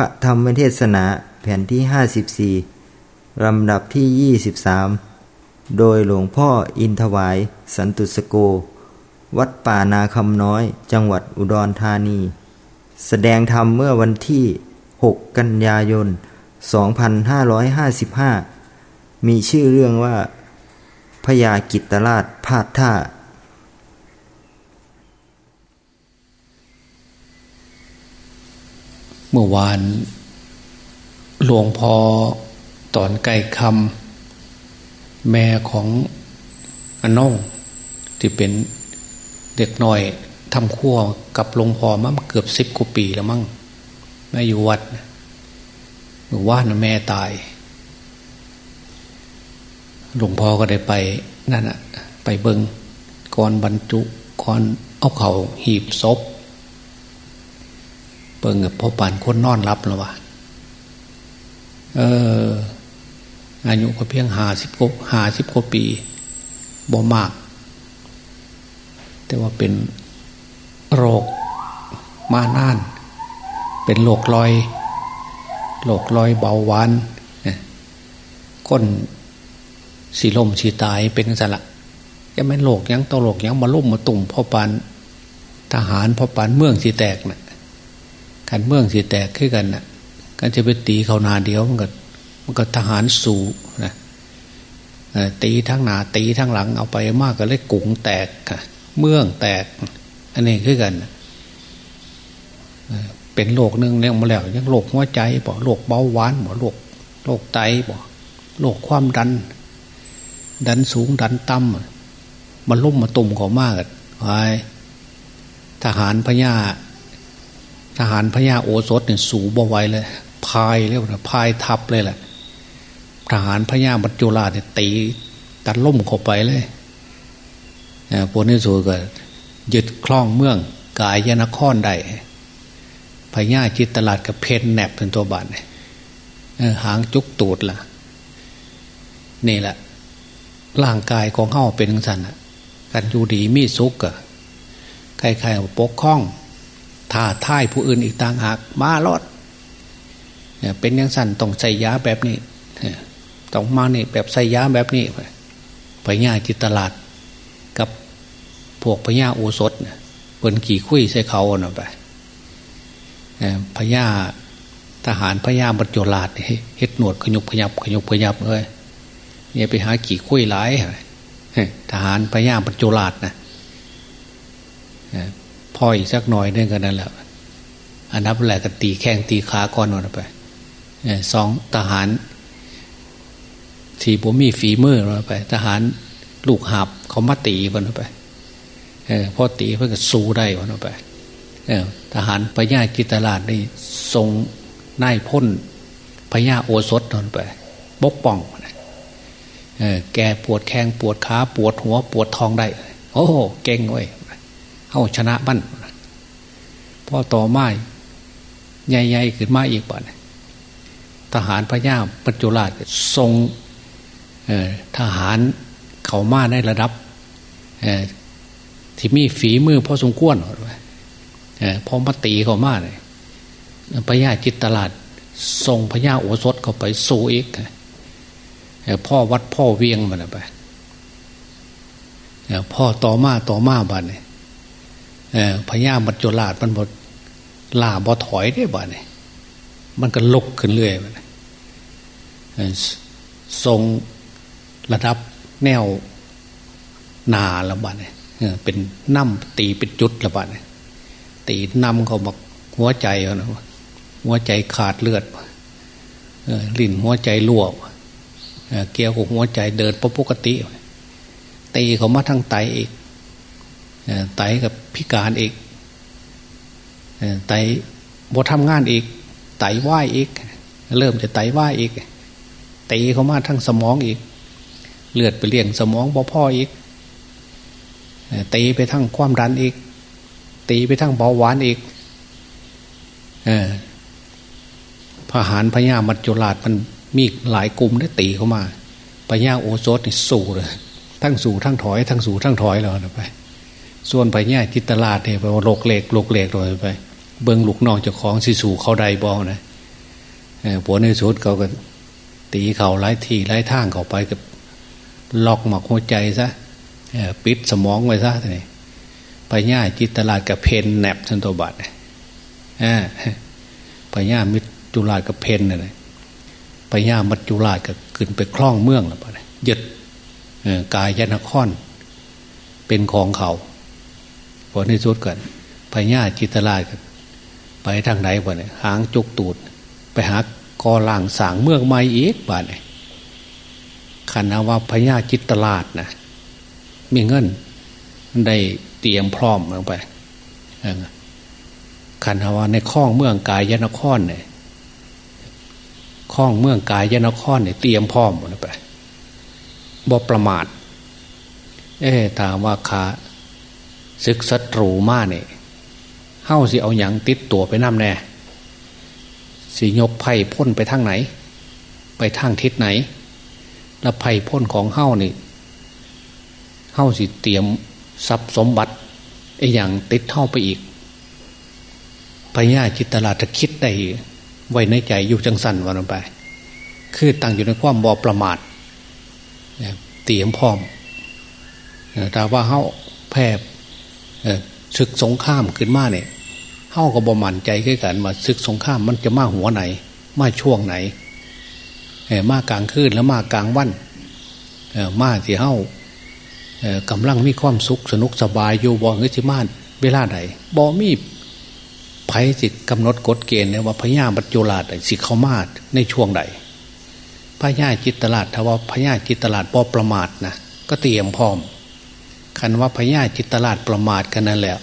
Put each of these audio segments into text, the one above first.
พระธรรมเทศนาแผ่นที่ 54 ลำดับที่ 23 โดยหลวงพ่ออินทวาย สันตุสโก วัดป่านาคำน้อยจังหวัดอุดรธานี แสดงธรรมเมื่อวันที่ 6 กันยายน 2555 มีชื่อเรื่องว่าพญากิตราชพาดท่า เมื่อวานหลวงพ่อตอนไก่คำแม่ของอน้อง ที่เป็นเด็กน้อยทำขั้วกับหลวงพ่อมาเกือบสิบกว่าปีแล้วมั้งแม่อยู่วัดเมื่อวานแม่ตาย หลวงพ่อก็ได้ไปนั่นอะไปเบิงก่อนบรรจุก่อนเอาเขาหีบศพ เปิงกับพ่อปานคนนอนรับแล้ววะเออ อายุก็เพียงหาสิบกหาสิบกว่าปีบ่มาก แต่ว่าเป็นโรคมานาน เป็นโรคลอยโรคลอยเบาหวานก้นสีลมสีตายเป็นสละยังไม่โรคยังตโรคยังมาลุ่มมาตุ่มพ่อปานทหารพ่อปานเมืองสีแตกนะ่ะ การเมืองสิแตกขึ้นกันนะ่ะการจะไปตีเขานาเดียวมันก็มันก็ทหารสู่นะตีทั้งหนาตีทั้งหลังเอาไปมากก็เลยกุงแตกเมืองแตก อันนี้ขึ้นกันเป็นโรคนึงเนี่ยมาแล้วยังโรคหัวใจบ่โรคเบาหวานบ่โรคโรคไตบ่โรคความดัน ดันสูงดันต่ำมันลุ่มมาตุ่มเขามากไอ้ทหารพญา ทหารพญาโอสถเนี่ยสูบวไวเลยพายเรียกว่าพายทับเลยแหละทหารพญาบัจจุราเนี่ยตีตัดล่มเข้าไปเลยพวกนี้สูก็ยึดคล้องเมืองกายยนครได้พญาจิตตลาดกับเพนแนบเป็นตัวบัตรหางจุกตูดล่ะ นี่แหละ ร่างกายของเข้าเป็นสันกันอยู่ดีมีสุกอะใครๆปกคล้อง ท้าท่ายผู้อื่นอีกต่างหาก มาลอดเป็นยังสั่นต้องใส่ยาแบบนี้ต้องมาเนี่แบบใส่ยาแบบนี้ไปย่าจิตตลาด กับพวกพญาโอสถเปิ่นขี่คุยใส่เขาเนาะไปพญาทหารพญาบัจจุราชเฮ็ดหนวดขยุกขยับขยุกขยับเลยเนี่ยไปหาขี่คุยหลายทหารพญาบัจจุราชนะ พ่ออีกสักหน่อยนึงกันนั่นแหละอันนับแหละกันตีแข้งตีขาก่อนอนไปสองทหารที่ผมมีฝีมือเราไป ทหารลูกหาบเขามาตีวันไปพอตีเพื่อก็สู้ได้วันไปทหารพญาจิตลาดนี่ทรงนายพ้นพญาโอสถนอนไปบกป้องแกปวดแข้งปวดขาปวดหัวปวดท้องได้ โอ้เก่งเว้ย เอาชนะบ้านพ่อต่อไม้ใหญ่ๆขึ้นมาอีกป่ะทหารพระยาปัจจุราชทรงทหารเขามาในระดับที่มีฝีมือพอสมควรพอมาตีเขามาเลยพระยาจิตตลาดทรงพระยาโอสถเข้าไปสู้อีกพ่อวัดพ่อเวียงมันไปพ่อต่อมาต่อมาบ้านเนี่ย พญามัจจุราชมันบดล่าบอถอยได้บ่เนี่ยมันก็ลุกขึ้นเรื่อยทรงระดับแนวนาละบาเนี่ยเป็นน้ำตีเป็นจุดละบาเนี่ยตีน้ำเขาบอกหัวใจเขานะหัวใจขาดเลือดลิ้นหัวใจรั่วเกี่ยวกับหัวใจเดินปกติ ตีเขามาทั้งไตอีก ไตกับพิการอีกไตบททำงานอีก ไตไหวอีก เริ่มจะไตไหวอีกตีเขามาทั้งสมองอีก เลือดไปเลี้ยงสมองบ่พ่ออีกตีไปทั้งความดันอีก ตีไปทั้งเบาหวานอีกพหารพญามัจจุราชมันมีหลายกลุ่มได้ตีเข้ามาพญาโอโซนี่สู่เลยทั้งสู่ทั้งถอย ทั้งสู่ทั้งถอยแล้วไป ส่วนไปเนี่ยจิตตลาดเนี่ยไปโลกเล็กโลกเล็กเลยไป เบิ้งลูกน้องเจ้าของสิสู่เขาใดบอนะผัวในสุดเขาก็ ตีเขาไล่ทีไล่ทางเขาไปกับล็อกหมักหัวใจซะปิดสมองไว้ซะทีนี้ไปย่าจิตตลาดกับเพนแนบทันตัวบัตรไปย่ามิจุลาดกับเพนน่ะไปย่ามัจจุราชก็ขึ้นไปคล้องเมืองแล้วปยึดกายยนครเป็นของเขา พอในสุดกันพญาจิตราชไปทางไหนบ่เนี่ยหางจุกตูด ไปหากอล่างสางเมืองใหม่อีกบ่เนี่ยขันเอาว่าพญาจิตราชนะมีเงินได้เตรียมพร้อมลงไปขันเอาว่าในข้องเมืองกายยนครเนี่ยข้องเมืองกายยนครเนี่ยเตรียมพร้อมหมดไปบ่ประมาทเอ๊ถามว่าขา ศึกศัตรูมาเนี่ยเฮ้าสิเอาอย่างติดตัวไปน้ำแน่สิยกไพ่พ่นไปทางไหน ไปทางทิศไหน แล้วไพ่พ่นของเฮ้านี่เฮ้าสิเตรียมทรัพย์สมบัติไอ้อย่างติดเท่าไปอีกพญาจิตตลาดคิดได้ไว้ในใจอยู่จังสันวันไป คือตั้งอยู่ในความบอประมาทเตรียมพร้อมแต่ว่าเฮ้าแพร่ ศึกสงครามขึ้นมาเนี่ยเฮ้าก็บ่มันใจกันมาศึกสงครามมันจะมาหัวไหน มาช่วงไหนมากลางคืนแล้วมากลางวันมาที่เฮ้ากำลังมีความสุขสนุกสบายอยู่บ่เงจิมาเวลาใดบ่มีไผ่สิกำหนดกฎเกณฑ์เนี่ยว่าพญาบัจจุราชสิเข้ามาในช่วงใดพญาจิตตลาดถ้าว่าพญาจิตตลาดบ่ประมาทนะก็เตรียมพร้อม คันว่าพญาจิตตลาดประมาทกันนั่นแหละ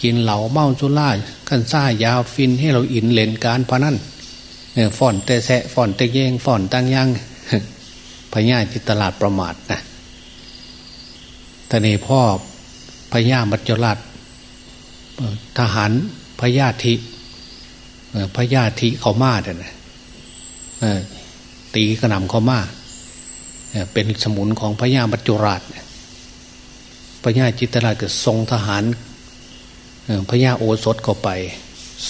กินเหล่าเมาจุล่ากันซ่ายาวฟินให้เราอินเลนการพนันฝอนเตะแสะฝอนเตะเยงฝอนตั้งยังพญาจิตตลาดประมาทนะทะเนพ่อพญามัจจุราชทหารพญาธิพญาธิเขามาเนี่ยตีกระหน่ำเขามาเป็นสมุนของพญามัจจุราช พญาจิตราชก็ทรงทหารพญาโอสถเข้าไป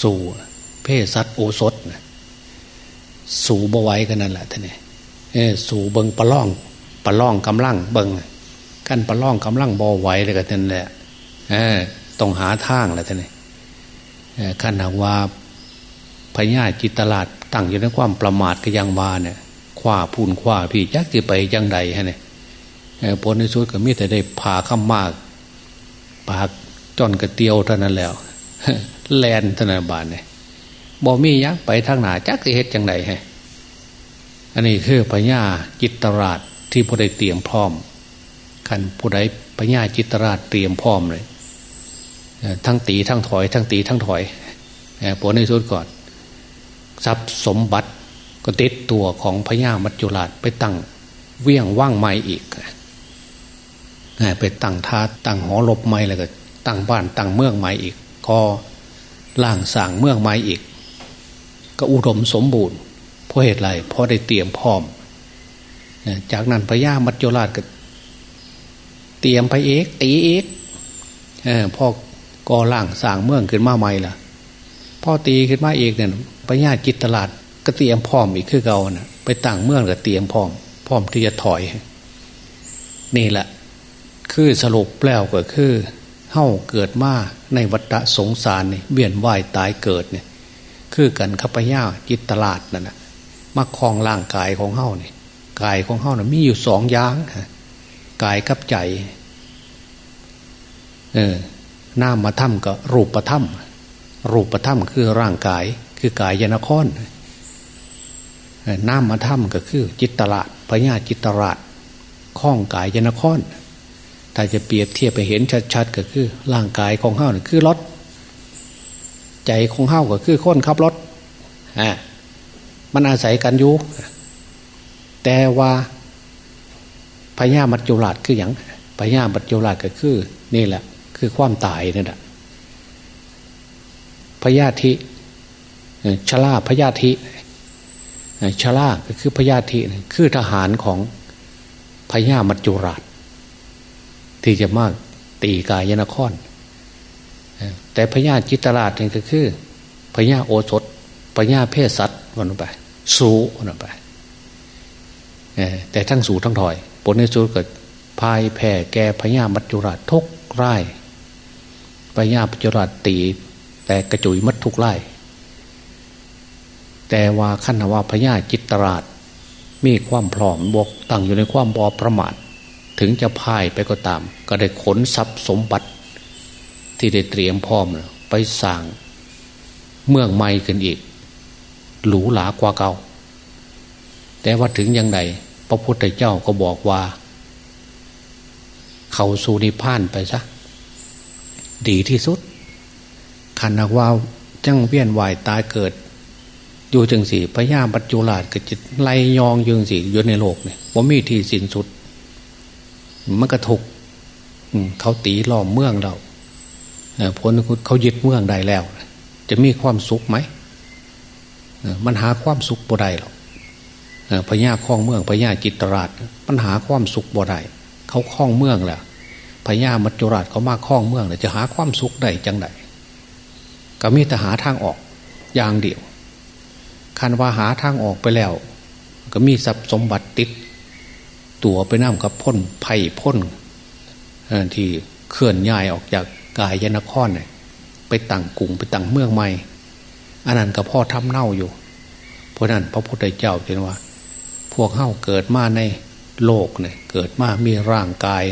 สู่เพศสัตว์โอสถสู่บวไว้กันนั่นแหละท่านนี่สู่เบิงปะล่องปะล่องกำลังเบิงกันปะล่องกำลังบวไว้เลยกันนั่นแหละต้องหาทางแหละท่านนี่ขันหากว่าพญาจิตลาดตั้งอยู่ในความประมาทก็ยังวาเนี่ยคว้าพูนคว้าพี่ยักจะไปยังใดฮะเนี่ย ผลในสุดก็มีแต่ได้ผ่าข้ามมากปากจอนกระเตียวเท่านั้นแล้ว แลนธนาบาลเนี่ยบอมียักไปทางหนาจักเฮ็ดจังไดฮะอันนี้คือพญาจิตราชที่ผู้ใดเตรียมพร้อมคันผู้ใดพญาจิตราชเตรียมพร้อมเลยทั้งตีทั้งถอย ทั้งตีทั้งถอยผลในสุดก่อนทรัพย์สมบัติก็ติดตัวของพญามัจจุราชไปตั้งเวี่ยงว่างไม้อีก ไปตั้งท่าตั้งหอลบไม้แล้วก็ ตั้งบ้านตั้งเมืองไม้อีก ก็ล่างสร้างเมืองไม้อีก ก็อุดมสมบูรณ์เพราะเหตุไรเพราะได้เตรียมพร้อม จากนั้นพญามัจจุราชก็ เตรียมไปเอกตีเอกพอก่อล่างสร้างเมืองขึ้นมาใหม่ล่ะพ่อตีขึ้นมาเอกเนี่ยพญาจิตตลาดก็เตรียมพร้อมอีกคือเก่านะไปต่างเมืองก็เตรียมพร้อม พร้อมที่จะถอย นี่แหละ คือสรุปแล้วก็คือเฮ้าเกิดมาในวัฏสงสารนี่เวียนว่ายตายเกิดเนี่ยคือกันขัพญาจิตตลาดนั่นนะมาคลองร่างกายของเฮ้านี่กายของเฮ้านะมีอยู่สองอย่างกายกับใจเออหน้ามาถ้ำก็รูปประถ้ำรูปประถ้ำคือร่างกาย คือกายยนครน้ำมาถ้ำก็คือจิตตลาดพญาจิตตลาดข้องกายยนคร ถ้าจะเปรียบเทียบไปเห็นชัดๆ ก็คือ ร่างกายของเฮ้านี่คือรถ ใจของเฮ้าก็คือคนขับรถอ่ามันอาศัยกันอยู่แต่ว่าพญามัจจุราชคืออย่างพญามัจจุราชก็คือ นี่แหละ คือความตายนี่แหละพยาธิชลาพยาธิชลาก็คือพยาธิคือทหารของพญามัจจุราช ที่จะมากตีกายนคร แต่พญาจิตราชนี่ก็คือพญาโอสถพญาเพศสัตว์วันไป สู้วันไปแต่ทั้งสู่ทั้งถอยผลในสุดเกิดพายแผ่แกพญามัจจุราชทุกไร่พญามัจจุราชตี แต่กระจุยมัดทุกไร่แต่ว่าขั้นว่าพญาจิตตราชมีความพร้อมบกตั้งอยู่ในความบอประมาท ถึงจะพ่ายไปก็ตาม ก็ได้ขนทรัพย์สมบัติ ที่ได้เตรียมพร้อมไปสร้างเมืองใหม่ขึ้นอีก หรูหรากว่าเก่า แต่ว่าถึงยังไงพระพุทธเจ้าก็บอกว่า เขาสู่นิพพานไปซะดีที่สุดขันนักว่าจังเวียนวายตายเกิด อยู่จังสี่พญาบัจจุราชก็จิตไล่ยองยืงสี่อยู่ในโลกเนี่ยว่ามีที่สิ้นสุด มันก็ถูกเขาตีล้อมเมืองเราผลเขายึดเมืองใดแล้ว จะมีความสุขไหมมันหาความสุขบ่ได้หรอกพญาคล้องเมืองพญาจิตรราชมันหาความสุขบ่ได้เขาคล้องเมืองแหละพญามัจจุราชเขามาคล้องเมืองเลยจะหาความสุขได้จังไดก็มีแต่หาทางออกอย่างเดียวคันว่าหาทางออกไปแล้ว ก็มีทรัพย์สมบัติติด ตัวไปน้ำกับพ่นไผ่พ่นที่เคลื่อนย้ายออกจากกายยนครเนี่ยไปตั้งกรุงไปตั้งเมืองใหม่อันนั้นก็พ่อทำเน่าอยู่ เพราะนั้นพระพุทธเจ้าเห็นว่า พวกเข้าเกิดมาในโลกเนี่ยเกิดมามีร่างกาย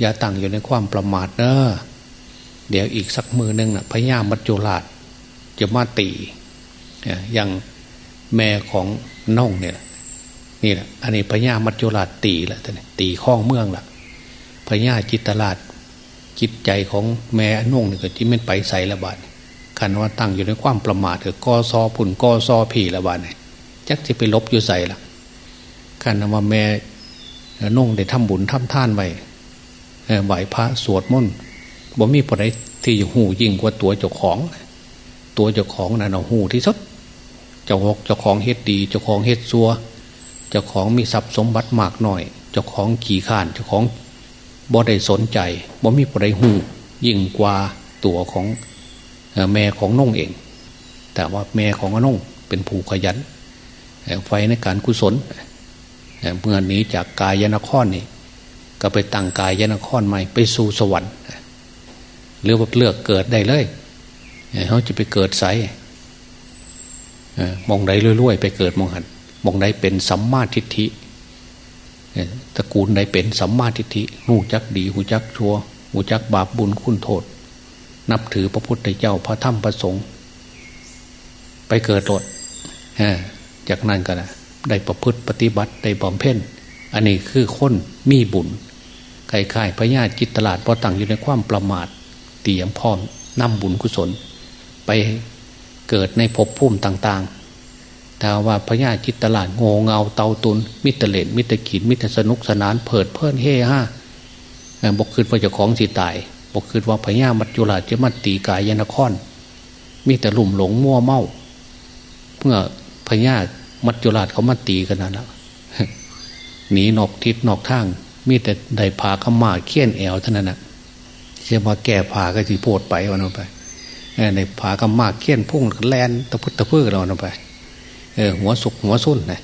อย่าตั้งอยู่ในความประมาทเนอะเดี๋ยวอีกสักมือหนึ่งนะพญามัจจุราชจะมาตีอย่างแม่ของน้องเนี่ย นี่แหละอันนี้พญามัจจุราชตีแหละท่านตีข้องเมืองละพญาจิตตลาดจิตใจของแม่นุ่งนี่ก็จิมันไปใส่ละบาดคันว่าตั้งอยู่ในความประมาทเถอกอซอผุ่นกอซอผีละบาดเนี่ยจักจะไปลบอยู่ใส่ละคันว่าแม่นุ่งได้ทำบุญทำท่านไว้ไหวพระสวดมนต์บ่มีปรที่หูยิ่งกว่าตัวเจ้าของ ตัวเจ้าของนั่นเอาหูที่สุดเจ้าหกเจ้าของเฮ็ดดี เจ้าของเฮ็ดซัว เจ้าของมีทรัพย์สมบัติมากหน่อย เจ้าของขี่ข่านเจ้าของบ่ได้สนใจบ่มีปรหูยิ่งกว่าตัวของแม่ของน้องเอง แต่ว่าแม่ของน้องเป็นผู้ขยันไฟในการกุศลเมื่อนี้จากกายยนครนี่ก็ไปตั้งกายยนครใหม่ไปสู่สวรรค์หรือว่าเลือกเกิดได้เลยเขาจะไปเกิดใสมองใดรวยๆไปเกิดมองหัน มองใดเป็นสัมมาทิฏฐิตระกูลใดเป็นสัมมาทิฏฐิหูจักดีหูจักชัวหูจักบาปบุญคุณโทษ นับถือพระพุทธเจ้าพระธรรมพระสงฆ์ไปเกิดหลดจากนั้นก็นะได้ประพฤติปฏิบัติได้บำเพ็ญอันนี้คือคนมีบุญใครๆพระญาจิตตลาดพอตั้งอยู่ในความประมาท เตรียมพร้อมนำบุญกุศล ไปเกิดในภพภูมิต่างๆ ถ้าว่าพญาจิตตลาดโงเงาเตาตุน มิตรเลนมิตรขีดมิตรสนุกสนานเผิดเพิ่นเฮ่ห้าบกคืนว่าจะของสิตายบกคืนว่าพญามัจจุราชจะมัดตีกายยนคร มีแต่หลุ่มหลงมั่วเมาเมื่อพญามัจจุราชเขามาตีกันนั่นแล้วหนีนอกทิศนอกทาง มีแต่ได้ผาขมาเคี่ยนแอวเท่านั้นนะเชื่อว่าแก่ผาก็จีโพดไปวันนั้นไปในผาขมาเคี่ยนพุ่งแลนตะพุตตะพื่อเรานั่นไป หัวสุกหัวสุนนะ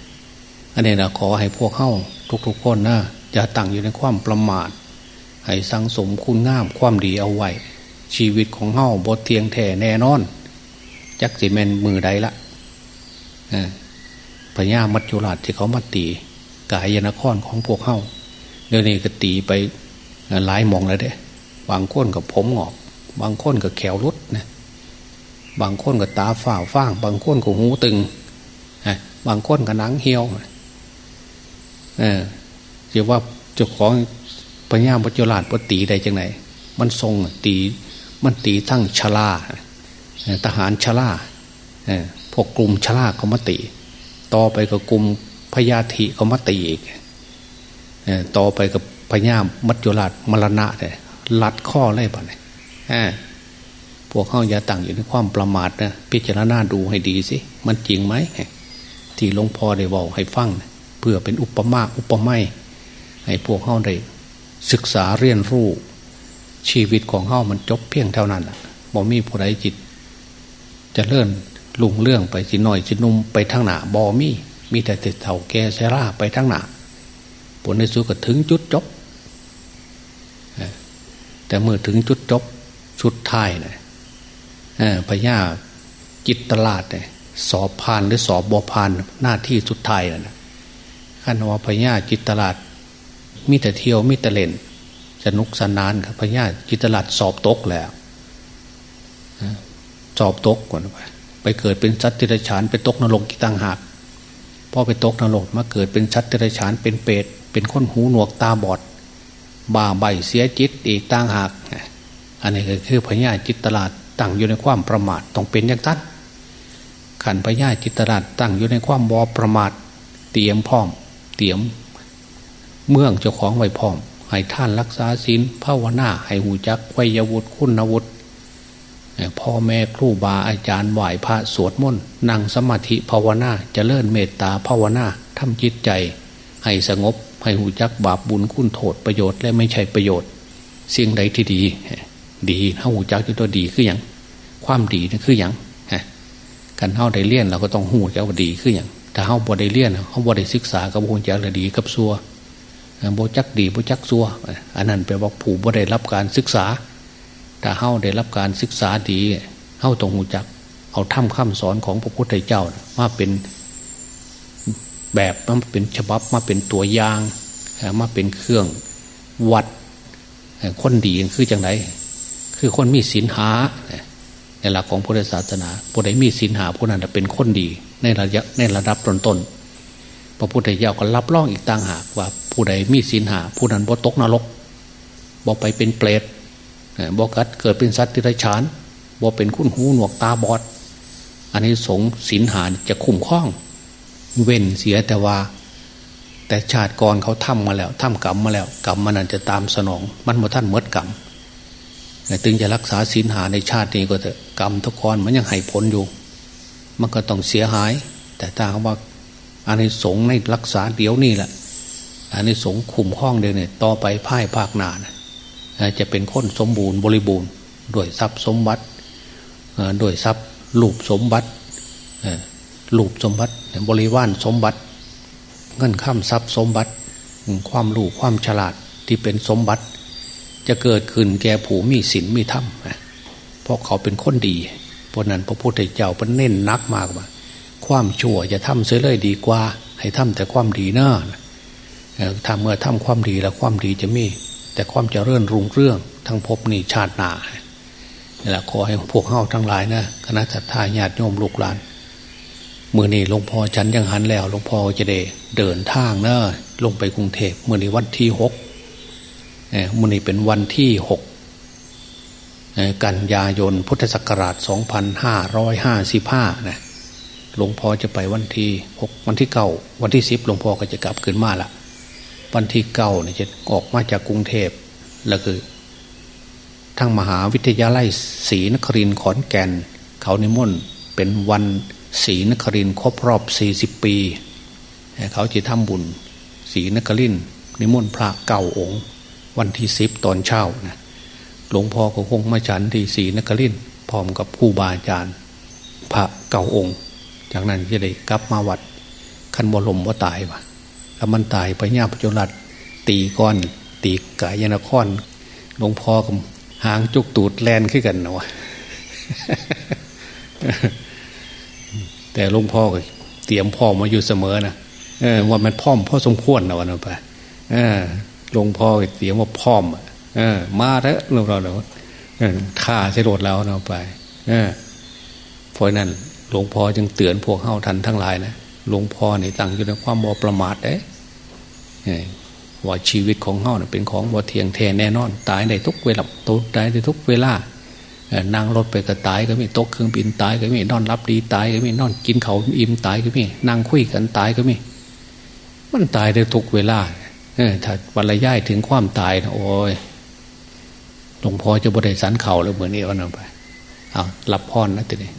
อันนี้นะขอให้พวกเข้าทุกๆคนนะอย่าตั้งอยู่ในความประมาทให้สังสมคุณงามความดีเอาไว้ ชีวิตของเข้าบทเทียงแท่แน่นอน จักสิเมนมือใดละพญามัจจุราชที่เขามาตีกายยนครของพวกเข้าเดี๋ยวนี้ก็ตีไปหลายมองแล้วเด้บางคนกับผมหงอก บางคนกับแขวรุดนะบางคนกับตาฝ่าฟ้าง บางคนกับหูตึง บางคนก็หนังเหี่ยวเออเรียกว่าเจ้าของปัญญาปัจจุราชปตีได้จังไหนมันทรงตีมันตีทั้งชลาทหารชลาพวกกลุ่มชลาเขามาตี ต่อไปกับกลุ่มพญาธิเขามาตีอีกต่อไปกับพญามัจจุราชมรณะเนี่ยลัดข้อไล่ปะเนี่ยพวกเขายาตั้งอยู่ในความประมาทนะพิจารณาดูให้ดีสิ มันจริงไหม ที่หลวงพ่อได้บอกให้ฟังเพื่อเป็นอุปมาอุปไมยให้พวกเข้าได้ศึกษาเรียนรู้ชีวิตของเข้ามันจบเพียงเท่านั้นบ่มีผู้ใดจิต จะเลื่อนลุงเรื่องไปสิหน่อยสินุ่มไปทางหนาบอมีมีแต่เถ่าแก่เซราไปทางหนาผลในสุดก็ถึงจุดจบ แต่เมื่อถึงจุดจบชุดท้ายเนี่ยพญาจิตตลาดเนี่ย สอบผ่านหรือสอบบอผ่านหน้าที่สุดท้ายนะขันว่าพญาจิตตลาดมีแต่เที่ยวมีแต่เล่นสนุกสนานครับพญาจิตตลาดสอบตกแล้วสอบตกก่อนไปไปเกิดเป็นสัตว์ติรฉานไปตกนรกกีตังหากพอไปตกนรกมาเกิดเป็นสัตว์ติรฉานเป็นเปรตเป็นคนหูหนวกตาบอด บ่าใบเสียจิตอีกต่างหาก อันนี้ก็คือพญาจิตตลาดตั้งอยู่ในความประมาทต้องเป็นอย่างนั้น ขันพญาจิตตลาดตั้งอยู่ในความบอประมาทเตรียมพร้อม เตรียม เมืองเจ้าของไว้พร้อมให้ท่านรักษาศีลภาวนาให้หูจักไวยวุฒิคุณวุฒิพ่อแม่ครูบาอาจารย์ไหวพระสวดมนต์นั่งสมาธิภาวนาจเจริญเมตตาภาวนาทำจิตใจ ให้สงบให้หูจักบาปบุญคุณโทษประโยชน์และไม่ใช่ประโยชน์ สิ่งใดที่ดี ดีถ้าหูจักที่ตัวดีคืออย่างความดีนั่นคืออย่าง กันเฮาได้เลี่ยนเราก็ต้องหูจักว่าดีคืออย่างถ้าเฮาบ่ได้เลี่ยนเฮาบ่ได้ศึกษากับหูจักละดีกับซัวบ่จักดีบ่จักซัวอันนั้นแปลว่าผู้บ่ได้รับการศึกษา ถ้าเฮาได้รับการศึกษาดีเฮาต้องหูจัก เอาถ้ำคำสอนของพระพุทธเจ้ามาเป็นแบบมาเป็นฉบับมาเป็นตัวอย่างมาเป็นเครื่องวัดคนดีคือจังไรคือคนมีศีลหา ในหลักของพุทธศาสนาผู้ใดมีศีลหาผู้นั้นเป็นคนดี ในระยะในระดับต้นๆพระพุทธเจ้าก็รับรองอีกต่างหากว่าผู้ใดมีศีลหาผู้นั้นบ่ตกนรกบ่ไปเป็นเปรตบ่กัดเกิดเป็นสัตว์ที่ไรฉานบ่เป็นคุ้นหูหนวกตาบอด อันนี้สงศีลหาจะคุ้มคล้อง เว้นเสียแต่ว่า แต่ชาติก่อนเขาทำมาแล้วทำกรรมมาแล้ว กรรมมันนั้นจะตามสนอง มันมาท่านเมดกรรมตึงจะรักษาศีลหาในชาตินี้ก็เถอะ กรรมทุกคนมันยังให้ผลอยู่ มันก็ต้องเสียหาย แต่ถ้าว่าอันนี้สงในรักษาเดี๋ยวนี่แหละอันนี้สงคุมห้องเดียวเนี่ยต่อไปพ่ายภาคหนานะจะเป็นคนสมบูรณ์บริบูรณ์ด้วยทรัพย์สมบัติด้วยทรัพย์ลูปสมบัติลูปสมบัติบริวารสมบัติเงินข้ามทรัพย์สมบัติ ความรู้ความฉลาดที่เป็นสมบัติ จะเกิดขึ้นแก่ผู้มีศีลมีธรรม เพราะเขาเป็นคนดี เพราะนั้นพระพุทธเจ้าเป็นเน้นนักมากว่า ความชั่วจะทำเสียเลยดีกว่า ให้ทำแต่ความดีเนอะทำเมื่อทำความดีแล้วความดีจะมี แต่ความเจริญรุ่งเรื่องทั้งภพนี่ชาติหนานี่แหละขอให้พวกเฮาทั้งหลายนะคณะสัตยาญาติโยมลูกหลานมื่อนี่หลวงพ่อฉันยังหันแล้วหลวงพ่อจะได้เดินทางเนอะลงไปกรุงเทพมื่อนี่วันที่หกมือนี่เป็นวันที่หก กันยายนพุทธศักราชสองพันะหลวงพ่อจะไปวันที่หกวันที่เก้าวันที่สิบหลวงพ่อก็จะกลับขึ้นมาละวันที่เก้าเนี่ยจะออกมาจากกรุงเทพแล้วคือทั้งมหาวิทยาลัยศรีนครินทร์ขอนแก่น เขานิมนต์เป็นวันศรีนครินทร์ครบรอบสี่สิบปี เขาจะทำบุญศรีนครินทร์นิมนต์พระเก่าองค์ วันที่สิบตอนเช้านะ หลวงพ่อก็คงมาฉันที่ศรีนครินพร้อมกับผู้บาอาจารย์ พระเก่าองค์ จากนั้นจะได้กลับมาวัดคันบรมว่าตายวะถ้ามันตายไปญาปจุรัดตีก้อน ตีกายนครหลวงพ่อกับหางจุกตูดแลนขึ้นกันนะวะแต่หลวงพ่อก็เตรียมพ่อมาอยู่เสมอนะเออว่ามันพ่อมพ่อสมควรนะวันนั้นไปหลวงพ่อเตรียมว่าพ่อม เออ มาแล้วเราเราเราฆ่าใช้รถแล้วเราไป เออเพราะนั้นหลวงพ่อจึงเตือนพวกเข้าทันทั้งหลายนะหลวงพ่อเนี่ยตั้งอยู่ในความบ่ประมาทเด้ว่าชีวิตของเฮาเป็นของบ่เทียงแท้แน่นอน ตายได้ทุกเวลาตตายได้ทุกเวลานั่งรถไปก็ตายก็มีตกเครื่องบินตายก็มีนอนรับดีตายก็มีนอนกินเขาอิ่มตายก็มีนั่งคุยกันตายก็มีมันตายได้ทุกเวลาเออถ้าวันละย่ายถึงความตายนะโอ้ย หลวงพ่อจะบริสันเข่าแล้วเหมือนนี้วันนั้นไปเอารับพรนะทีนี้